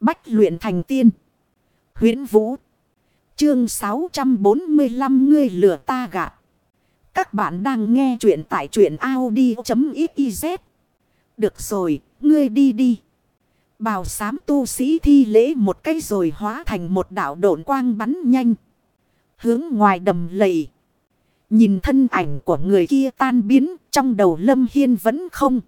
Bách luyện thành tiên. huyễn Vũ. Chương 645 ngươi lửa ta gạt. Các bạn đang nghe truyện tại truyện Audi.xyz. Được rồi, ngươi đi đi. Bào sám tu sĩ thi lễ một cái rồi hóa thành một đảo độn quang bắn nhanh. Hướng ngoài đầm lầy. Nhìn thân ảnh của người kia tan biến trong đầu Lâm Hiên vẫn không.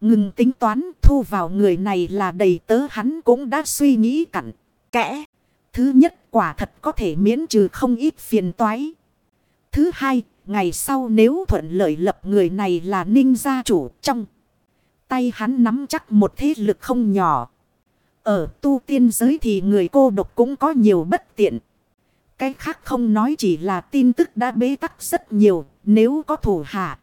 Ngừng tính toán thu vào người này là đầy tớ hắn cũng đã suy nghĩ cặn, kẽ. Thứ nhất quả thật có thể miễn trừ không ít phiền toái. Thứ hai, ngày sau nếu thuận lợi lập người này là ninh gia chủ trong. Tay hắn nắm chắc một thế lực không nhỏ. Ở tu tiên giới thì người cô độc cũng có nhiều bất tiện. Cái khác không nói chỉ là tin tức đã bế tắc rất nhiều nếu có thủ hạ.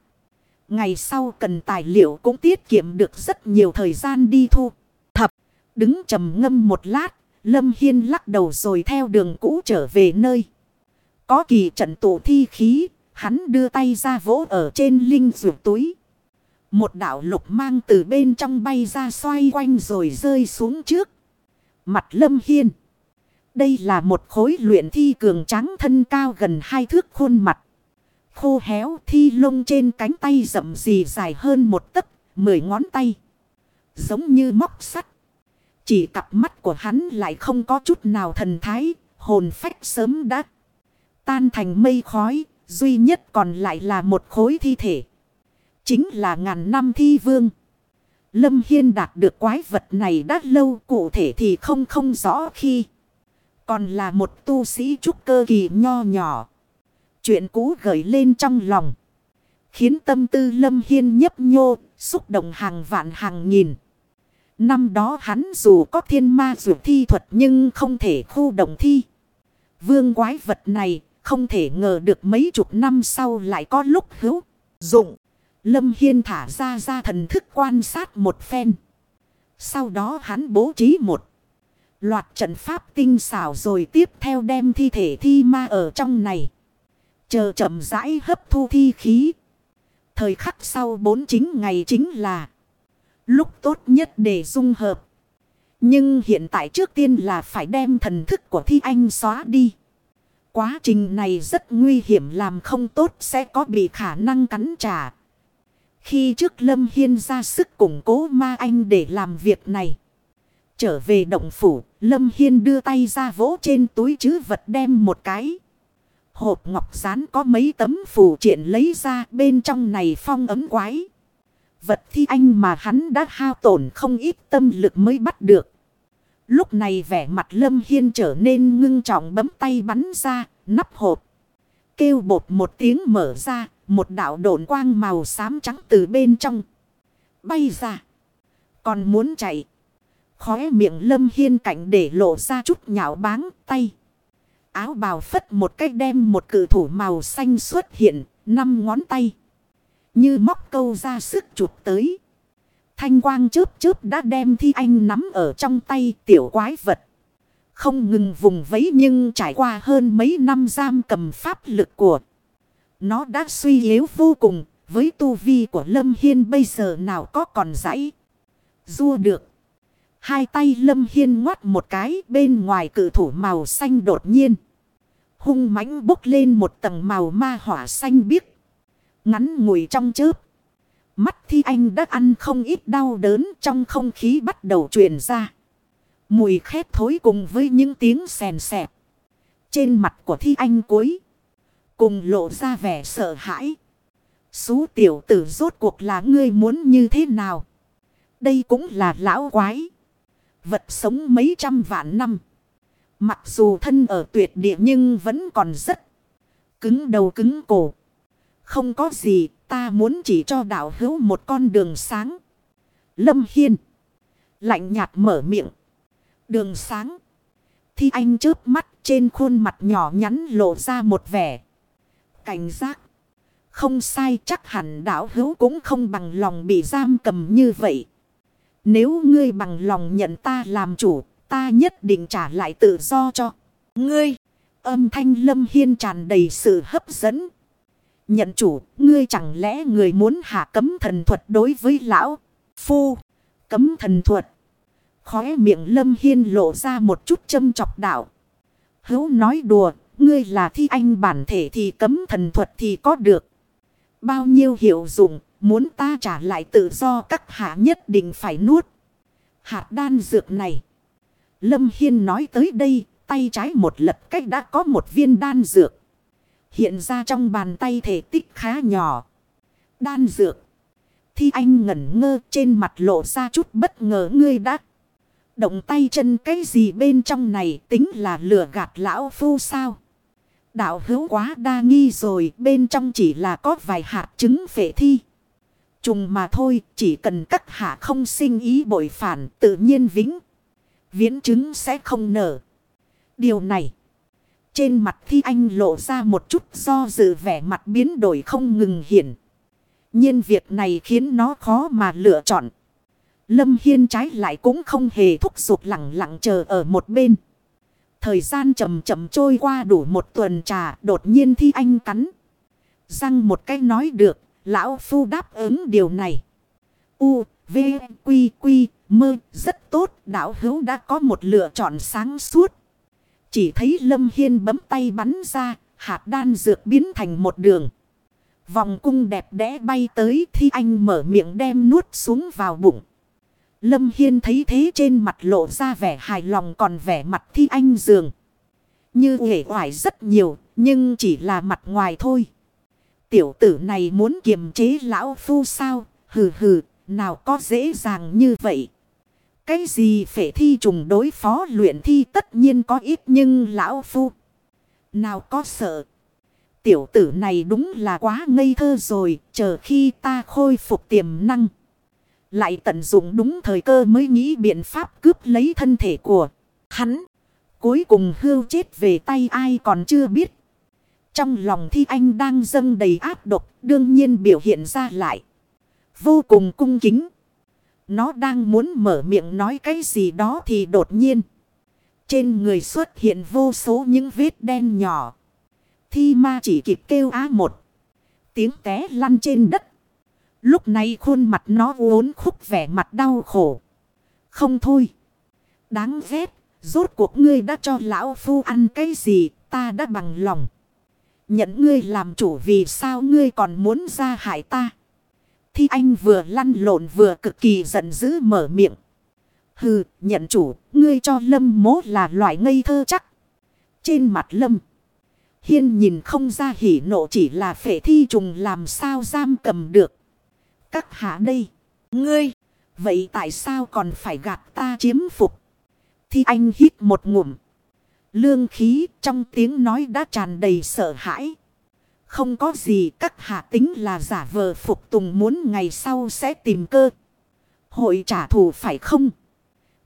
Ngày sau cần tài liệu cũng tiết kiệm được rất nhiều thời gian đi thu. Thập, đứng trầm ngâm một lát, Lâm Hiên lắc đầu rồi theo đường cũ trở về nơi. Có kỳ trận tụ thi khí, hắn đưa tay ra vỗ ở trên linh ruột túi. Một đảo lục mang từ bên trong bay ra xoay quanh rồi rơi xuống trước. Mặt Lâm Hiên. Đây là một khối luyện thi cường trắng thân cao gần hai thước khuôn mặt khô héo thi lông trên cánh tay rậm gì dài hơn một tấc, mười ngón tay. Giống như móc sắt. Chỉ cặp mắt của hắn lại không có chút nào thần thái, hồn phách sớm đã tan thành mây khói, duy nhất còn lại là một khối thi thể. Chính là ngàn năm thi vương. Lâm Hiên đạt được quái vật này đã lâu cụ thể thì không không rõ khi. Còn là một tu sĩ trúc cơ kỳ nho nhỏ. Chuyện cũ gợi lên trong lòng. Khiến tâm tư lâm hiên nhấp nhô, xúc động hàng vạn hàng nghìn. Năm đó hắn dù có thiên ma dù thi thuật nhưng không thể khu động thi. Vương quái vật này không thể ngờ được mấy chục năm sau lại có lúc hữu dụng. Lâm Hiên thả ra ra thần thức quan sát một phen. Sau đó hắn bố trí một loạt trận pháp tinh xảo rồi tiếp theo đem thi thể thi ma ở trong này. Chờ chậm rãi hấp thu thi khí. Thời khắc sau bốn chính ngày chính là lúc tốt nhất để dung hợp. Nhưng hiện tại trước tiên là phải đem thần thức của thi anh xóa đi. Quá trình này rất nguy hiểm làm không tốt sẽ có bị khả năng cắn trả. Khi trước Lâm Hiên ra sức củng cố ma anh để làm việc này. Trở về động phủ, Lâm Hiên đưa tay ra vỗ trên túi chứ vật đem một cái. Hộp ngọc rán có mấy tấm phù triện lấy ra bên trong này phong ấm quái. Vật thi anh mà hắn đã hao tổn không ít tâm lực mới bắt được. Lúc này vẻ mặt Lâm Hiên trở nên ngưng trọng bấm tay bắn ra, nắp hộp. Kêu bột một tiếng mở ra, một đạo độn quang màu xám trắng từ bên trong. Bay ra. Còn muốn chạy. Khóe miệng Lâm Hiên cảnh để lộ ra chút nhạo báng tay áo bào phất một cách đem một cử thủ màu xanh xuất hiện, năm ngón tay. Như móc câu ra sức chụp tới. Thanh quang chớp chớp đã đem thi anh nắm ở trong tay tiểu quái vật. Không ngừng vùng vẫy nhưng trải qua hơn mấy năm giam cầm pháp lực của. Nó đã suy yếu vô cùng. Với tu vi của Lâm Hiên bây giờ nào có còn dãy. Rua được. Hai tay Lâm Hiên ngoắt một cái bên ngoài cử thủ màu xanh đột nhiên hung mãnh bốc lên một tầng màu ma hỏa xanh biếc. Ngắn ngủi trong chớp. Mắt thi anh đã ăn không ít đau đớn trong không khí bắt đầu truyền ra. Mùi khét thối cùng với những tiếng sèn sẹp. Trên mặt của thi anh cuối. Cùng lộ ra vẻ sợ hãi. Xú tiểu tử, rốt cuộc là ngươi muốn như thế nào? Đây cũng là lão quái. Vật sống mấy trăm vạn năm. Mặc dù thân ở tuyệt địa nhưng vẫn còn rất cứng đầu cứng cổ. Không có gì, ta muốn chỉ cho đạo hữu một con đường sáng. Lâm Hiên. Lạnh nhạt mở miệng. Đường sáng. Thi anh chớp mắt trên khuôn mặt nhỏ nhắn lộ ra một vẻ. Cảnh giác. Không sai chắc hẳn đạo hữu cũng không bằng lòng bị giam cầm như vậy. Nếu ngươi bằng lòng nhận ta làm chủ Ta nhất định trả lại tự do cho. Ngươi. Âm thanh lâm hiên tràn đầy sự hấp dẫn. Nhận chủ. Ngươi chẳng lẽ người muốn hạ cấm thần thuật đối với lão. Phu. Cấm thần thuật. Khóe miệng Lâm Hiên lộ ra một chút châm chọc đạo. Hữu nói đùa, ngươi là thi anh bản thể thì cấm thần thuật thì có được. Bao nhiêu hiệu dụng, muốn ta trả lại tự do các hạ nhất định phải nuốt. Hạt đan dược này. Lâm Hiên nói tới đây, tay trái một lật cách đã có một viên đan dược. Hiện ra trong bàn tay thể tích khá nhỏ. Đan dược. Thi anh ngẩn ngơ trên mặt lộ ra chút bất ngờ ngươi đã. Động tay chân cái gì bên trong này tính là lừa gạt lão phu sao? Đạo hữu quá đa nghi rồi bên trong chỉ là có vài hạt trứng phệ thi. Trùng mà thôi chỉ cần các hạ không sinh ý bội phản tự nhiên vĩnh. Viễn trứng sẽ không nở. Điều này. Trên mặt thi anh lộ ra một chút do dự vẻ mặt biến đổi không ngừng hiển. nhiên việc này khiến nó khó mà lựa chọn. Lâm Hiên trái lại cũng không hề thúc giục lặng lặng chờ ở một bên. Thời gian chậm chậm trôi qua đủ một tuần trà đột nhiên thi anh cắn. Răng một cái nói được, lão phu đáp ứng điều này. U, V, Quy, Quy, Mơ, rất tốt, Đảo hữu đã có một lựa chọn sáng suốt. Chỉ thấy Lâm Hiên bấm tay bắn ra, hạt đan dược biến thành một đường. Vòng cung đẹp đẽ bay tới thi anh mở miệng đem nuốt xuống vào bụng. Lâm Hiên thấy thế trên mặt lộ ra vẻ hài lòng còn vẻ mặt thi anh dường. Như nghệ hoài rất nhiều, nhưng chỉ là mặt ngoài thôi. Tiểu tử này muốn kiềm chế lão phu sao, hừ hừ, nào có dễ dàng như vậy. Cái gì phải thi trùng đối phó luyện thi tất nhiên có ít nhưng lão phu. Nào có sợ. Tiểu tử này đúng là quá ngây thơ rồi, chờ khi ta khôi phục tiềm năng. Lại tận dụng đúng thời cơ mới nghĩ biện pháp cướp lấy thân thể của hắn. Cuối cùng hưu chết về tay ai còn chưa biết. Trong lòng thi anh đang dâng đầy áp độc đương nhiên biểu hiện ra lại. Vô cùng cung kính. Nó đang muốn mở miệng nói cái gì đó thì đột nhiên. Trên người xuất hiện vô số những vết đen nhỏ. Thi ma chỉ kịp kêu á một. Tiếng té lăn trên đất. Lúc này khuôn mặt nó uốn khúc vẻ mặt đau khổ. Không thôi. Đáng ghét. Rốt cuộc ngươi đã cho lão phu ăn cái gì ta đã bằng lòng. Nhận ngươi làm chủ vì sao ngươi còn muốn ra hại ta. Thi anh vừa lăn lộn vừa cực kỳ giận dữ mở miệng. Hừ, nhận chủ, ngươi cho lâm mố là loại ngây thơ chắc. Trên mặt lâm. Hiên nhìn không ra hỉ nộ chỉ là phệ thi trùng làm sao giam cầm được các hạ đây. Ngươi, vậy tại sao còn phải gạt ta chiếm phục? thi anh hít một ngụm. Lương khí trong tiếng nói đã tràn đầy sợ hãi. Không có gì các hạ tính là giả vờ phục tùng muốn ngày sau sẽ tìm cơ. Hội trả thù phải không?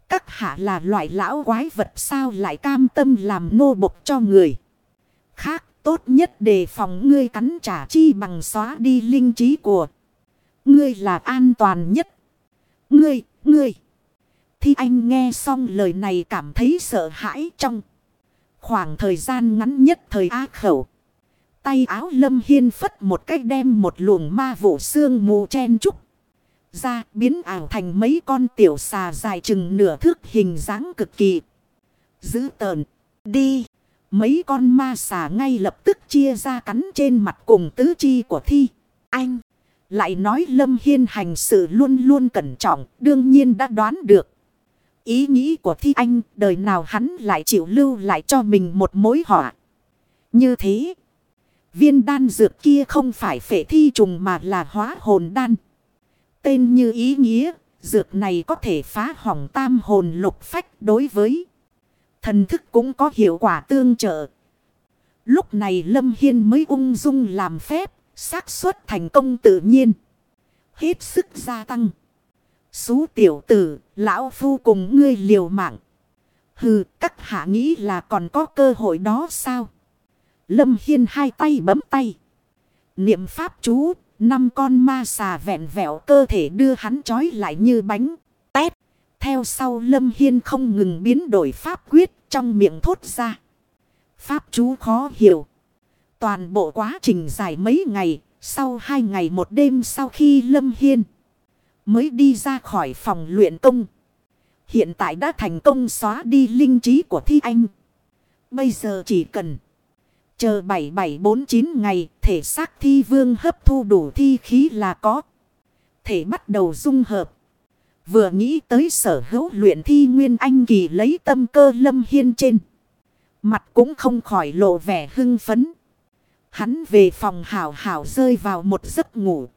Các hạ là loại lão quái vật sao lại cam tâm làm nô bộc cho người. Khác tốt nhất đề phòng ngươi cắn trả chi bằng xóa đi linh trí của. Ngươi là an toàn nhất. Ngươi, ngươi. thì anh nghe xong lời này cảm thấy sợ hãi trong. Khoảng thời gian ngắn nhất thời á khẩu. Tay áo lâm hiên phất một cách đem một luồng ma vụ xương mù chen trúc. Ra biến ảo thành mấy con tiểu xà dài chừng nửa thước hình dáng cực kỳ. Giữ tờn. Đi. Mấy con ma xà ngay lập tức chia ra cắn trên mặt cùng tứ chi của thi. Anh. Lại nói Lâm Hiên hành sự luôn luôn cẩn trọng, đương nhiên đã đoán được. Ý nghĩ của Thi Anh, đời nào hắn lại chịu lưu lại cho mình một mối họa. Như thế, viên đan dược kia không phải phệ thi trùng mà là hóa hồn đan. Tên như ý nghĩa, dược này có thể phá hỏng tam hồn lục phách đối với thần thức cũng có hiệu quả tương trợ. Lúc này Lâm Hiên mới ung dung làm phép, xác suất thành công tự nhiên. Hết sức gia tăng. Xú tiểu tử, lão phu cùng ngươi liều mạng. Hừ, các hạ nghĩ là còn có cơ hội đó sao? Lâm Hiên hai tay bấm tay. Niệm pháp chú, năm con ma xà vẹn vẹo cơ thể đưa hắn trói lại như bánh, tét. Theo sau Lâm Hiên không ngừng biến đổi pháp quyết trong miệng thốt ra. Pháp chú khó hiểu. Toàn bộ quá trình dài mấy ngày, sau hai ngày một đêm sau khi Lâm Hiên mới đi ra khỏi phòng luyện công. Hiện tại đã thành công xóa đi linh trí của thi anh. Bây giờ chỉ cần chờ 7749 ngày, thể xác thi vương hấp thu đủ thi khí là có. Thể bắt đầu dung hợp. Vừa nghĩ tới sở hữu luyện thi nguyên anh kỳ lấy tâm cơ lâm hiên trên. Mặt cũng không khỏi lộ vẻ hưng phấn. Hắn về phòng hảo hảo rơi vào một giấc ngủ.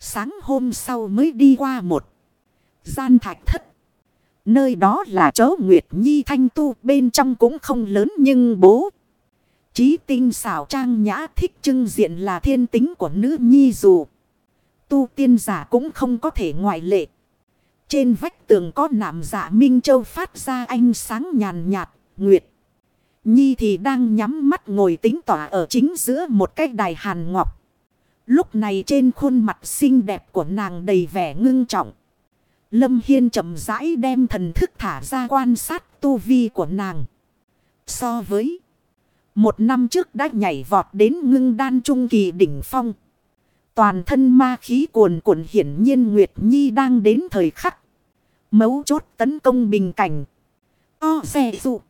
Sáng hôm sau mới đi qua một gian thạch thất. Nơi đó là chỗ Nguyệt Nhi thanh tu, bên trong cũng không lớn nhưng bố. Chí tinh xảo trang nhã thích trưng diện là thiên tính của nữ nhi dù. Tu tiên giả cũng không có thể ngoại lệ. Trên vách tường có nạm giả Minh Châu phát ra ánh sáng nhàn nhạt, Nguyệt. Nhi thì đang nhắm mắt ngồi tính tỏa ở chính giữa một cái đài hàn ngọc. Lúc này trên khuôn mặt xinh đẹp của nàng đầy vẻ ngưng trọng. Lâm Hiên chậm rãi đem thần thức thả ra quan sát tu vi của nàng. So với một năm trước đã nhảy vọt đến ngưng đan trung kỳ đỉnh phong. Toàn thân ma khí cuồn cuộn hiển nhiên Nguyệt Nhi đang đến thời khắc. Mấu chốt tấn công bình cảnh. O xe dụng.